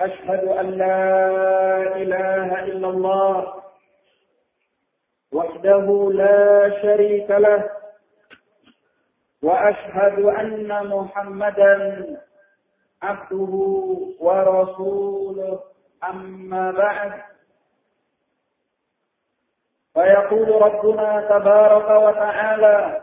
أشهد أن لا إله إلا الله وحده لا شريك له وأشهد أن محمدا عبده ورسوله. أما بعد فيقول ربنا تبارك وتعالى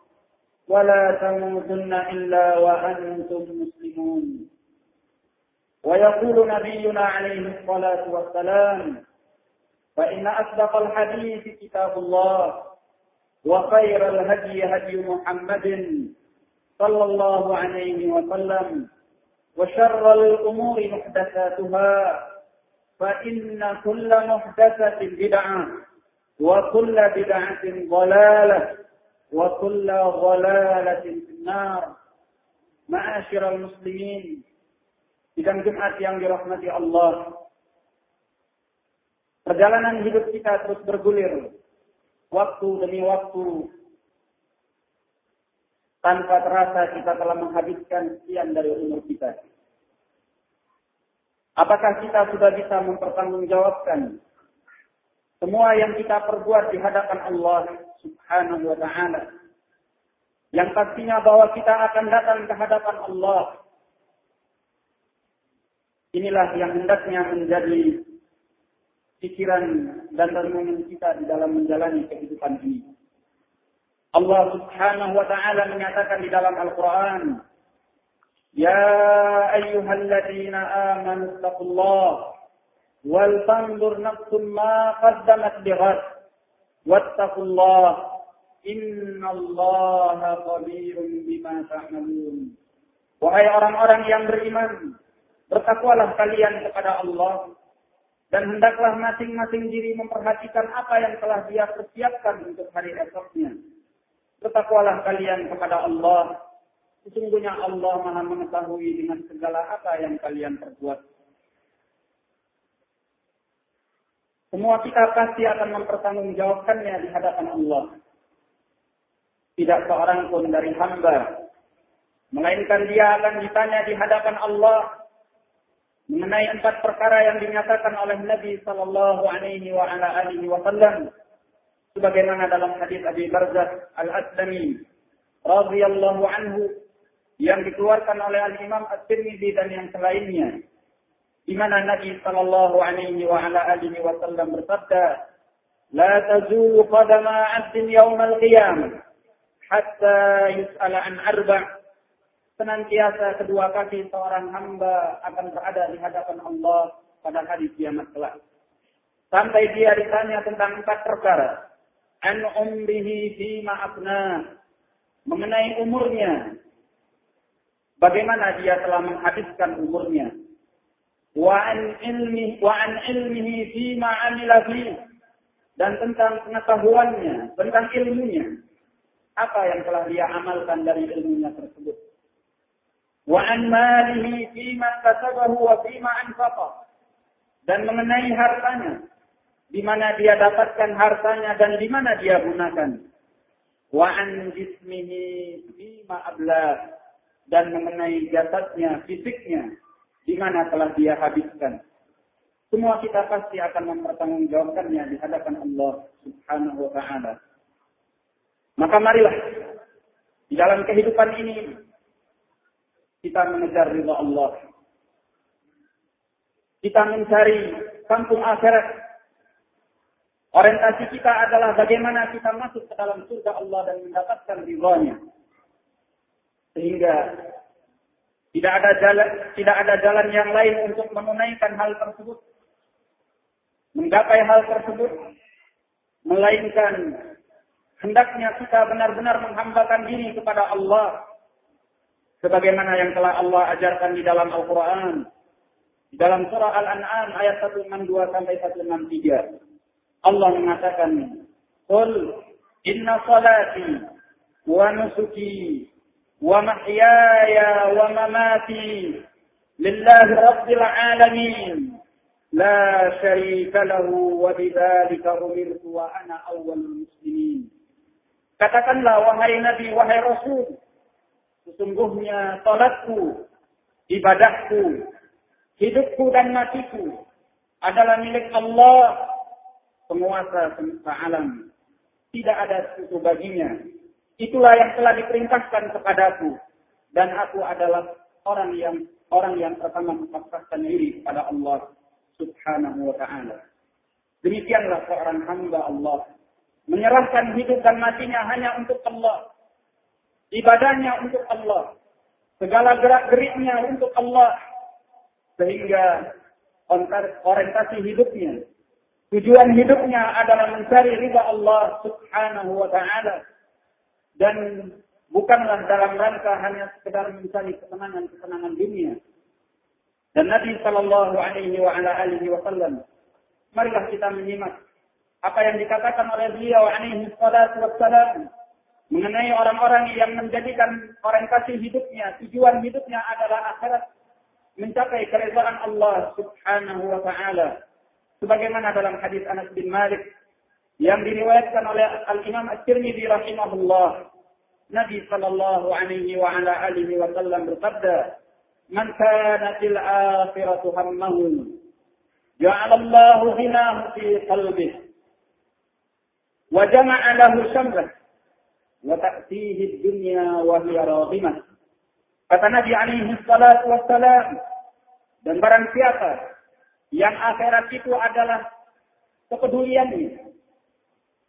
ولا تموتن إلا وأنتم مسلمون. ويقول نبينا عليه الصلاة والسلام فإن أصدق الحديث كتاب الله وخير الهدي هدي محمد صلى الله عليه وسلم وشر الأمور محدثاتها فإن كل محدثة بدعة وكل بدعة ضلالة. وكل ضلالة في النار معاشر المسلمين Sidang Jumat yang dirahmati Allah. Perjalanan hidup kita terus bergulir. Waktu demi waktu. Tanpa terasa kita telah menghabiskan sekian dari umur kita. Apakah kita sudah bisa mempertanggungjawabkan semua yang kita perbuat di hadapan Allah subhanahu wa ta'ala. Yang pastinya bahwa kita akan datang ke hadapan Allah. Inilah yang hendaknya menjadi pikiran dan renungan kita di dalam menjalani kehidupan ini. Allah subhanahu wa ta'ala menyatakan di dalam Al-Quran, Ya ayyuhalladzina amanu taqullah wal tanzur nafsum ma qaddamat lighad wattaqullah innallaha khabirun bima ta'malun wahai orang-orang yang beriman bertakwalah kalian kepada Allah dan hendaklah masing-masing diri memperhatikan apa yang telah dia persiapkan untuk hari esoknya. Bertakwalah kalian kepada Allah. Sesungguhnya Allah maha mengetahui dengan segala apa yang kalian perbuat. Semua kita pasti akan mempertanggungjawabkannya di hadapan Allah. Tidak seorang pun dari hamba. Melainkan dia akan ditanya di hadapan Allah mengenai empat perkara yang dinyatakan oleh Nabi Sallallahu Alaihi Wasallam sebagaimana dalam hadis Abi Barzah Al-Aslami radhiyallahu anhu yang dikeluarkan oleh Al Imam At-Tirmidzi dan yang selainnya di mana Nabi sallallahu alaihi wa ala alihi wasallam bersabda, "La tazulu qadama 'abdin yaumal qiyamah hatta yus'ala an arba'." Senantiasa kedua kaki seorang hamba akan berada di hadapan Allah pada hari kiamat kelak. Sampai dia ditanya tentang empat perkara. An umrihi fi ma'afna. Mengenai umurnya. Bagaimana dia telah menghabiskan umurnya وعن علمه وعن علمه فيما عمل فيه dan tentang pengetahuannya, tentang ilmunya. Apa yang telah dia amalkan dari ilmunya tersebut. Wa an malihi fima kasabahu wa fima anfaqa. dan mengenai hartanya, di mana dia dapatkan hartanya dan di mana dia gunakan. Wa an jismihi bima abla dan mengenai jasadnya, fisiknya, di mana telah dia habiskan. Semua kita pasti akan mempertanggungjawabkannya di hadapan Allah Subhanahu wa taala. Maka marilah di dalam kehidupan ini kita mengejar ridha Allah. Kita mencari kampung akhirat. Orientasi kita adalah bagaimana kita masuk ke dalam surga Allah dan mendapatkan ridhonya. Sehingga tidak ada jalan tidak ada jalan yang lain untuk menunaikan hal tersebut. Menggapai hal tersebut, melainkan hendaknya kita benar-benar menghambakan diri kepada Allah, sebagaimana yang telah Allah ajarkan di dalam Al-Quran, di dalam surah Al-An'am ayat 162 sampai 163. Allah mengatakan, Qul inna salati wa nusuki wa mahyaya wa mamati lillahi rabbil alamin لا شريك له وبذلك أمرت وأنا أول المسلمين Katakanlah wahai Nabi, wahai Rasul, sesungguhnya salatku, ibadahku, hidupku dan matiku adalah milik Allah, penguasa semesta alam. Tidak ada sekutu baginya. Itulah yang telah diperintahkan kepadaku dan aku adalah orang yang orang yang pertama mempasrahkan diri kepada Allah subhanahu wa ta'ala. Demikianlah seorang hamba Allah. Menyerahkan hidup dan matinya hanya untuk Allah. Ibadahnya untuk Allah. Segala gerak-geriknya untuk Allah. Sehingga orientasi hidupnya. Tujuan hidupnya adalah mencari riba Allah subhanahu wa ta'ala. Dan bukanlah dalam rangka hanya sekedar mencari kesenangan-kesenangan dunia. Dan Nabi Shallallahu Alaihi Wasallam, marilah kita menyimak apa yang dikatakan oleh beliau alaihi wassalam mengenai orang-orang yang menjadikan orientasi hidupnya, tujuan hidupnya adalah akhirat mencapai keridhaan Allah Subhanahu wa taala. Sebagaimana dalam hadis Anas bin Malik yang diriwayatkan oleh Al-Imam At-Tirmidzi rahimahullah Nabi sallallahu alaihi wa ala alihi wa sallam bersabda man kanatil akhiratu hammahu ja'ala Allahu ghinahu fi qalbihi wa jama'a lahu samlah wa ta'tihi ad-dunya wa hiya raghimah. Kata Nabi alaihi salatu wassalam dan barang siapa yang akhirat itu adalah kepeduliannya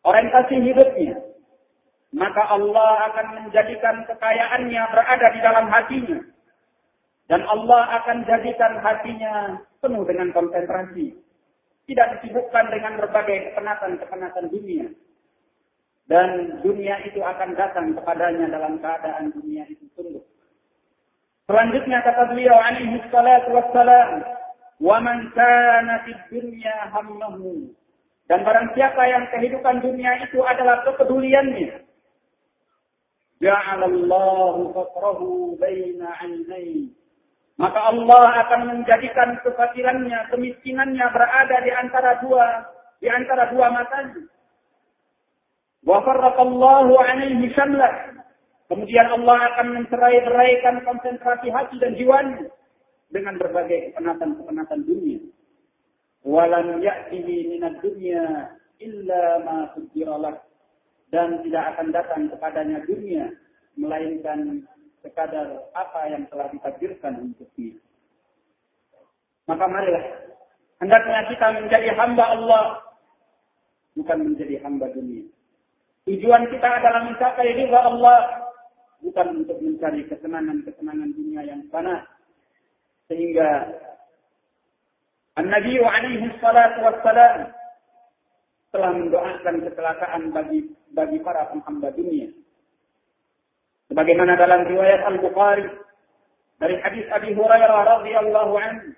orientasi hidupnya maka Allah akan menjadikan kekayaannya berada di dalam hatinya dan Allah akan jadikan hatinya penuh dengan konsentrasi. Tidak disibukkan dengan berbagai kepenatan-kepenatan dunia. Dan dunia itu akan datang kepadanya dalam keadaan dunia itu tunduk. Selanjutnya kata beliau alaihi salatu wassalam, "Wa man kana fid dunya hammahu." Dan barang siapa yang kehidupan dunia itu adalah kepeduliannya, ja'alallahu baina maka Allah akan menjadikan kefakirannya, kemiskinannya berada di antara dua di antara dua matanya. Wa farraqallahu alaihi syamlah. Kemudian Allah akan mencerai-beraikan konsentrasi hati dan jiwanya dengan berbagai kepenatan-kepenatan dunia. Walam ya'tihi minad dunya illa ma dan tidak akan datang kepadanya dunia melainkan sekadar apa yang telah ditakdirkan untuknya. Maka marilah, hendaknya kita menjadi hamba Allah, bukan menjadi hamba dunia. Tujuan kita adalah mencapai ridha Allah, bukan untuk mencari kesenangan-kesenangan dunia yang panas. Sehingga An-Nabi alaihi salatu telah mendoakan kecelakaan bagi bagi para penghamba dunia. Sebagaimana dalam riwayat Al-Bukhari dari hadis Abi Hurairah radhiyallahu anhu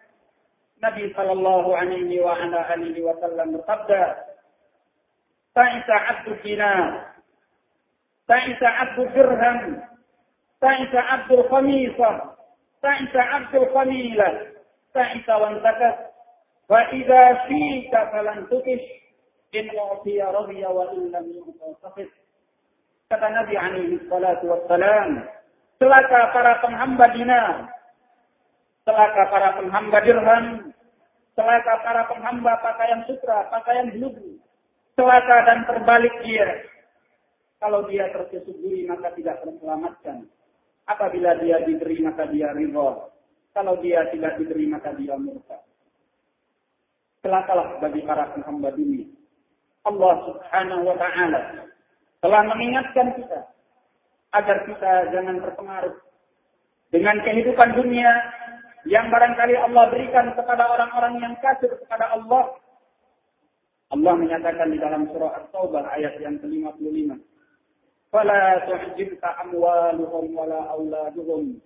Nabi sallallahu alaihi wa ala alihi wasallam bersabda Ta'isa 'abdu dinar Ta'isa 'abdu dirham Ta'isa 'abdu khamisah Ta'isa 'abdu khamilah Ta'isa wantakas فإذا فيك فلن تكش إن أعطي رضي وإن لم يعطى سخط kata Nabi alaihi salatu wassalam celaka para penghamba dinar celaka para penghamba dirham celaka para penghamba pakaian sutra pakaian blubu celaka dan terbalik dia kalau dia tersusuburi maka tidak terselamatkan apabila dia diberi maka dia ridho kalau dia tidak diberi maka dia murka celakalah bagi para penghamba dunia. Allah Subhanahu wa taala telah mengingatkan kita agar kita jangan terpengaruh dengan kehidupan dunia yang barangkali Allah berikan kepada orang-orang yang kafir kepada Allah. Allah menyatakan di dalam surah At-Taubah ayat yang ke-55. Fala tuhjibka amwaluhum wala auladuhum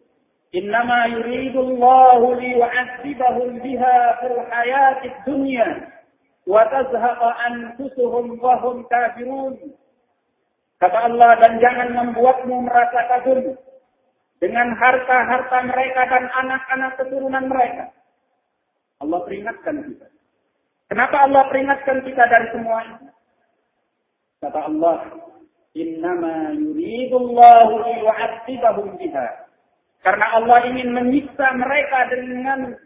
إنما يريد الله ليعذبهم بها في الحياة الدنيا وتزهق أنفسهم وهم كافرون Kata Allah, dan jangan membuatmu merasa kagum dengan harta-harta mereka dan anak-anak keturunan mereka. Allah peringatkan kita. Kenapa Allah peringatkan kita dari semua ini? Kata Allah, Innama yuridullahu liyu'adzibahum biha. Karena Allah ingin menyiksa mereka dengan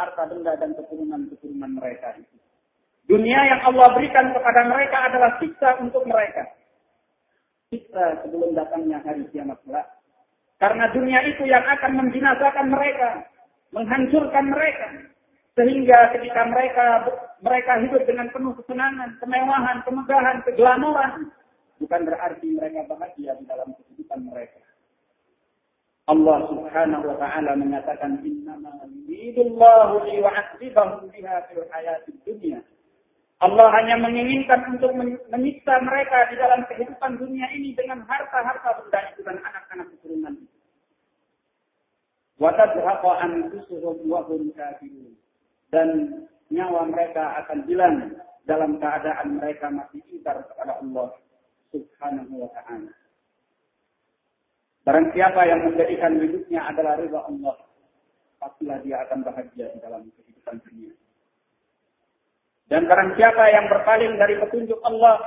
harta benda dan keturunan-keturunan mereka itu. Dunia yang Allah berikan kepada mereka adalah siksa untuk mereka. Siksa sebelum datangnya hari kiamat kelak. Karena dunia itu yang akan membinasakan mereka, menghancurkan mereka. Sehingga ketika mereka mereka hidup dengan penuh kesenangan, kemewahan, kemegahan, keglamoran, bukan berarti mereka bahagia di dalam kehidupan mereka. Allah Subhanahu wa taala menyatakan innama yuridullahu liyu'adzibahum biha fil hayatid dunya. Allah hanya menginginkan untuk menyiksa mereka di dalam kehidupan dunia ini dengan harta-harta benda itu dan anak-anak keturunan itu. Wa tadhaqa anfusuhum wa hum kafirun. Dan nyawa mereka akan hilang dalam keadaan mereka masih ingkar kepada Allah Subhanahu wa taala. Barang siapa yang menjadikan hidupnya adalah ridha Allah, pastilah dia akan bahagia di dalam kehidupan dunia. Dan barang siapa yang berpaling dari petunjuk Allah,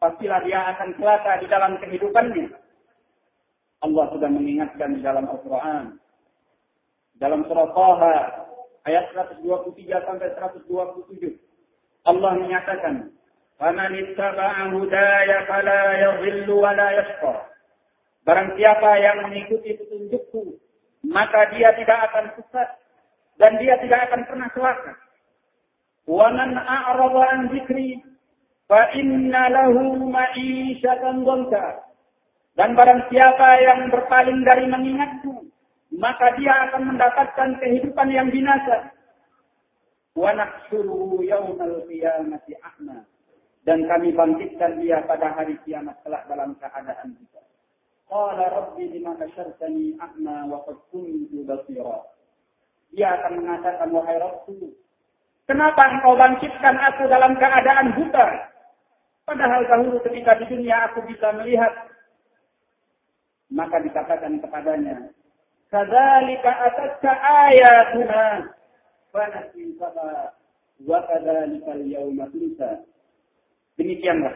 pastilah dia akan celaka di dalam kehidupannya. Allah sudah mengingatkan di dalam Al-Quran. Dalam surah Taha, ayat 123 sampai 127. Allah menyatakan, فَمَنِ اتَّبَعَ هُدَايَ فَلَا يَضِلُّ وَلَا يَشْقَى Barang siapa yang mengikuti petunjukku, maka dia tidak akan sesat dan dia tidak akan pernah celaka. Wa man a'rada fa inna lahu ma'isyatan dhanka. Dan barang siapa yang berpaling dari mengingatku, maka dia akan mendapatkan kehidupan yang binasa. Wa nahsyuruhu yaumal qiyamati ahma. Dan kami bangkitkan dia pada hari kiamat kelak dalam keadaan kita. Qala rabbi lima kasyartani a'ma wa qad kuntu basira. Dia akan mengatakan wahai Rabbku, kenapa engkau bangkitkan aku dalam keadaan buta? Padahal dahulu ketika di dunia aku bisa melihat. Maka dikatakan kepadanya, Kadzalika atatka ayatuna fanasitaha wa kadzalika al-yawma tunsa. Demikianlah.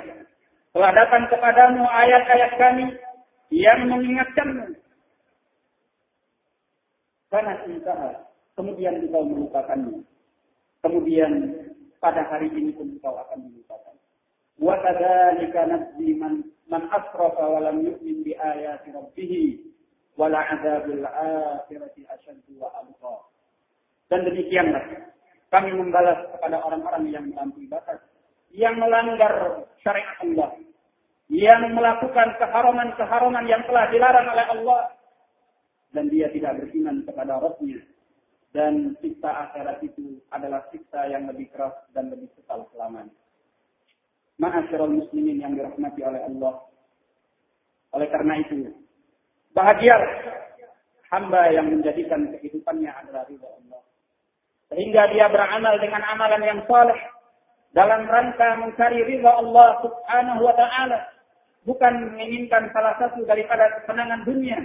Telah datang kepadamu ayat-ayat kami yang mengingatkanmu. Karena cinta, kemudian engkau melupakannya. Kemudian pada hari ini pun engkau akan melupakan. Wa kadzalika nasbi man man asrafa wa lam yu'min bi ayati rabbih wa la adzabul akhirati asyaddu wa abqa. Dan demikianlah kami membalas kepada orang-orang yang melampaui batas, yang melanggar syariat Allah, yang melakukan keharaman-keharaman yang telah dilarang oleh Allah dan dia tidak beriman kepada Rabbnya dan siksa akhirat itu adalah siksa yang lebih keras dan lebih kekal selamanya. Ma'asyiral muslimin yang dirahmati oleh Allah. Oleh karena itu, bahagia hamba yang menjadikan kehidupannya adalah ridha Allah. Sehingga dia beramal dengan amalan yang saleh dalam rangka mencari ridha Allah Subhanahu wa taala bukan menginginkan salah satu daripada kesenangan dunia.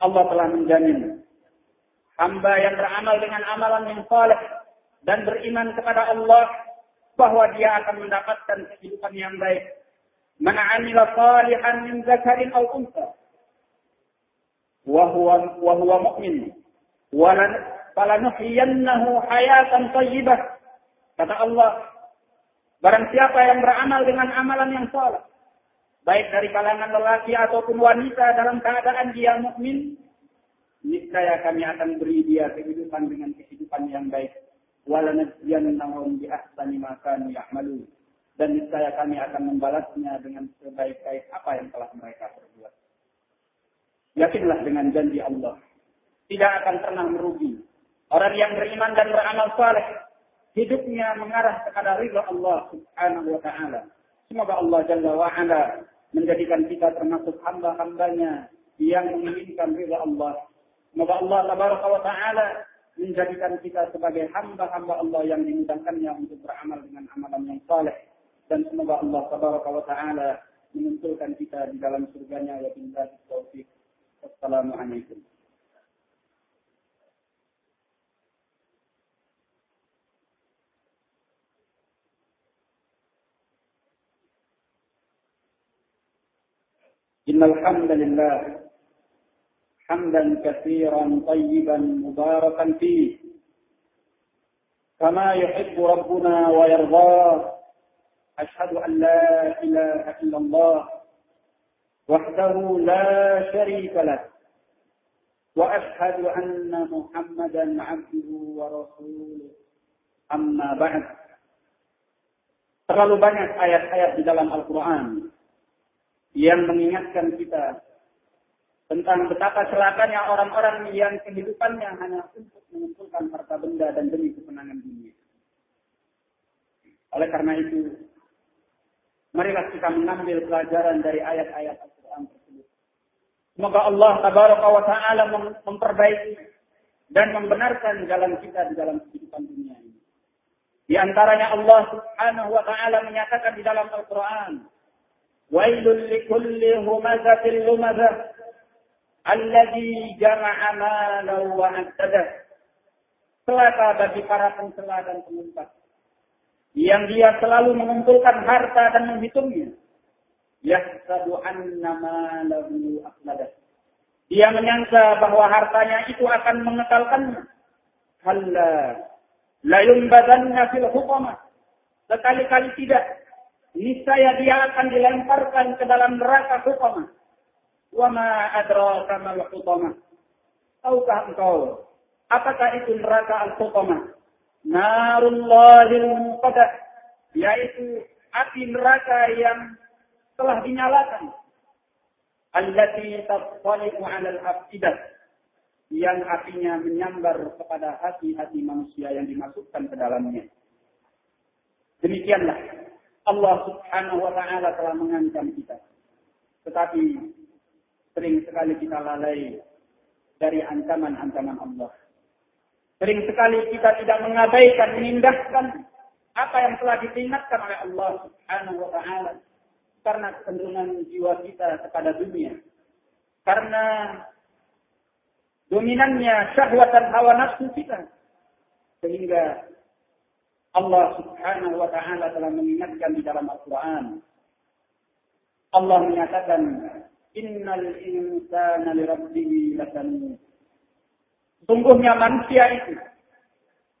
Allah telah menjamin hamba yang beramal dengan amalan yang saleh dan beriman kepada Allah bahwa dia akan mendapatkan kehidupan yang baik. Man 'amila salihan min zakarin aw unsa wa huwa wa huwa mu'min hayatan thayyibah. Kata Allah, barang siapa yang beramal dengan amalan yang saleh, baik dari kalangan lelaki ataupun wanita dalam keadaan dia mukmin, niscaya kami akan beri dia kehidupan dengan kehidupan yang baik. Walanajziyannahum bi ahsani ma kanu ya'malun. Dan niscaya kami akan membalasnya dengan sebaik-baik apa yang telah mereka perbuat. Yakinlah dengan janji Allah. Tidak akan pernah merugi. Orang yang beriman dan beramal saleh, hidupnya mengarah kepada ridha Allah Subhanahu wa taala. Semoga Allah Jalla wa ala menjadikan kita termasuk hamba-hambanya yang menginginkan ridha Allah Semoga Allah tabaraka wa ta'ala menjadikan kita sebagai hamba-hamba Allah yang dimudahkannya untuk beramal dengan amalan yang saleh. Dan semoga Allah tabaraka wa ta'ala mengumpulkan kita di dalam surganya wa billahi taufiq. Wassalamualaikum. إن الحمد لله حمدا كثيرا طيبا مباركا فيه. كما يحب ربنا ويرضاه. أشهد أن لا إله إلا الله وحده لا شريك له. وأشهد أن محمدا عبده ورسوله. أما بعد. Terlalu banyak ayat-ayat di dalam Al-Quran. Yang mengingatkan kita tentang betapa celakanya orang-orang yang kehidupannya hanya untuk mengumpulkan harta benda dan demi kesenangan dunia. Oleh karena itu, marilah kita mengambil pelajaran dari ayat-ayat Al-Quran tersebut. Semoga Allah tabaraka wa ta'ala memperbaiki dan membenarkan jalan kita di dalam kehidupan dunia ini. Di antaranya Allah subhanahu wa ta'ala menyatakan di dalam Al-Quran, Likulli humazatil lumazah Alladhi jama'a malahu wa addadah. Celaka bagi para pencela dan pengumpat. Yang dia selalu mengumpulkan harta dan menghitungnya. Yahsabu anna malahu akhladah. Dia menyangka bahwa hartanya itu akan mengekalkannya. Halla la yumbadanna fil hukamah. Sekali-kali tidak. Niscaya dia akan dilemparkan ke dalam neraka hukamah Wama adraka mal hutamah. Tahukah engkau apakah itu neraka al-hutamah? Narullahil muqadah. Yaitu api neraka yang telah dinyalakan. Allati tattaliqu 'alal afidah. Yang apinya menyambar kepada hati-hati manusia yang dimasukkan ke dalamnya. Demikianlah Allah Subhanahu wa taala telah mengancam kita. Tetapi Sering sekali kita lalai dari ancaman-ancaman Allah. Sering sekali kita tidak mengabaikan, menindahkan apa yang telah diperingatkan oleh Allah Subhanahu wa taala karena kecenderungan jiwa kita kepada dunia. Karena dominannya syahwat dan hawa nafsu kita. Sehingga Allah Subhanahu wa taala telah mengingatkan di dalam Al-Qur'an. Allah menyatakan Innal insana lirabbih lakanut. Sungguhnya manusia itu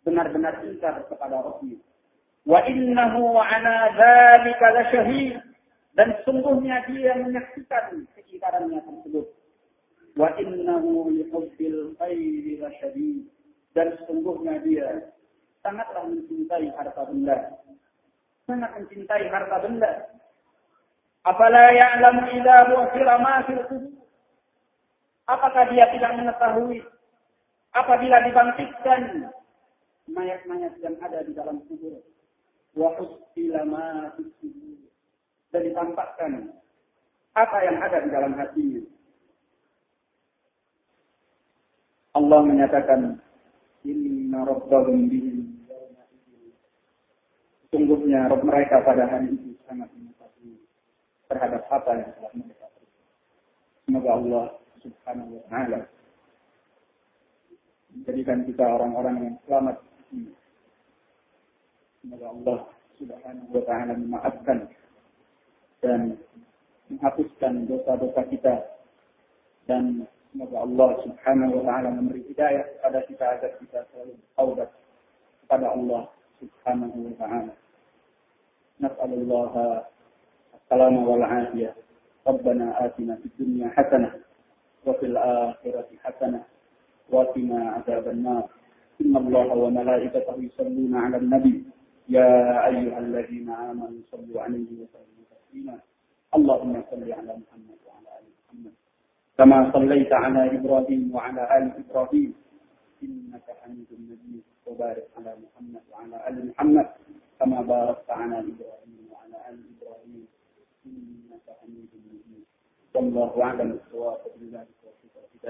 benar-benar ingkar kepada Rabbnya. Wa innahu ala dzalika lasyahid. Dan sungguhnya dia menyaksikan keingkarannya tersebut. Wa innahu lihubbil khairi lasyadid. Dan sungguhnya dia sangatlah mencintai harta benda. Sangat mencintai harta benda. Apala ya'lamu idza bu'thira ma fil Apakah dia tidak mengetahui apabila dibangkitkan mayat-mayat yang ada di dalam kubur? Wa husila ma Dan ditampakkan apa yang ada di dalam hatinya. Allah menyatakan Inna rabbahum bihim Sungguhnya Rabb mereka pada hari itu sangat terhadap apa yang telah mereka Semoga Allah subhanahu wa ta'ala menjadikan kita orang-orang yang selamat Semoga Allah Subhanahu wa taala memaafkan dan menghapuskan dosa-dosa kita. Dan semoga Allah Subhanahu wa taala memberi hidayah kepada kita agar kita selalu taubat kepada Allah Subhanahu wa taala. Nas'alullah السلام والعافية. ربنا آتنا في الدنيا حسنة وفي الآخرة حسنة وقنا عذاب النار. إن الله وملائكته يصلون على النبي. يا أيها الذين آمنوا صلوا عليه وسلموا تسليما. اللهم صل على محمد وعلى آل محمد. كما صليت على إبراهيم وعلى آل إبراهيم. إنك حميد مجيد. وبارك على محمد وعلى آل محمد كما باركت على إبراهيم وعلى آل إبراهيم. إنك حميد مجيد. والله أعلم. بالصواب بذلك.